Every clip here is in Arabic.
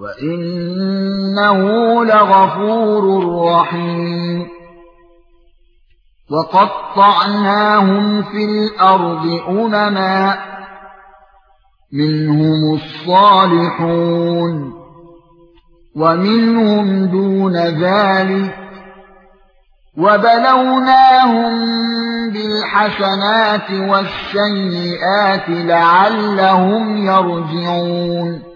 وَإِنَّهُ لَغَفُورٌ رَّحِيمٌ وَقَطَّعْنَاهُمْ فِي الْأَرْضِ أُمَمًا مِنْهُمُ الصَّالِحُونَ وَمِنْهُمْ دُونَ ذَلِكَ وَبَلَوْنَاهُمْ بِالْحَسَنَاتِ وَالسَّيِّئَاتِ لَعَلَّهُمْ يَرْجِعُونَ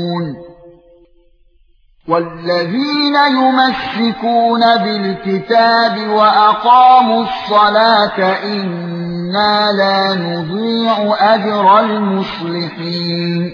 والذين يمسكون بالكتاب وأقاموا الصلاة إنا لا نضيع أجر المصلحين.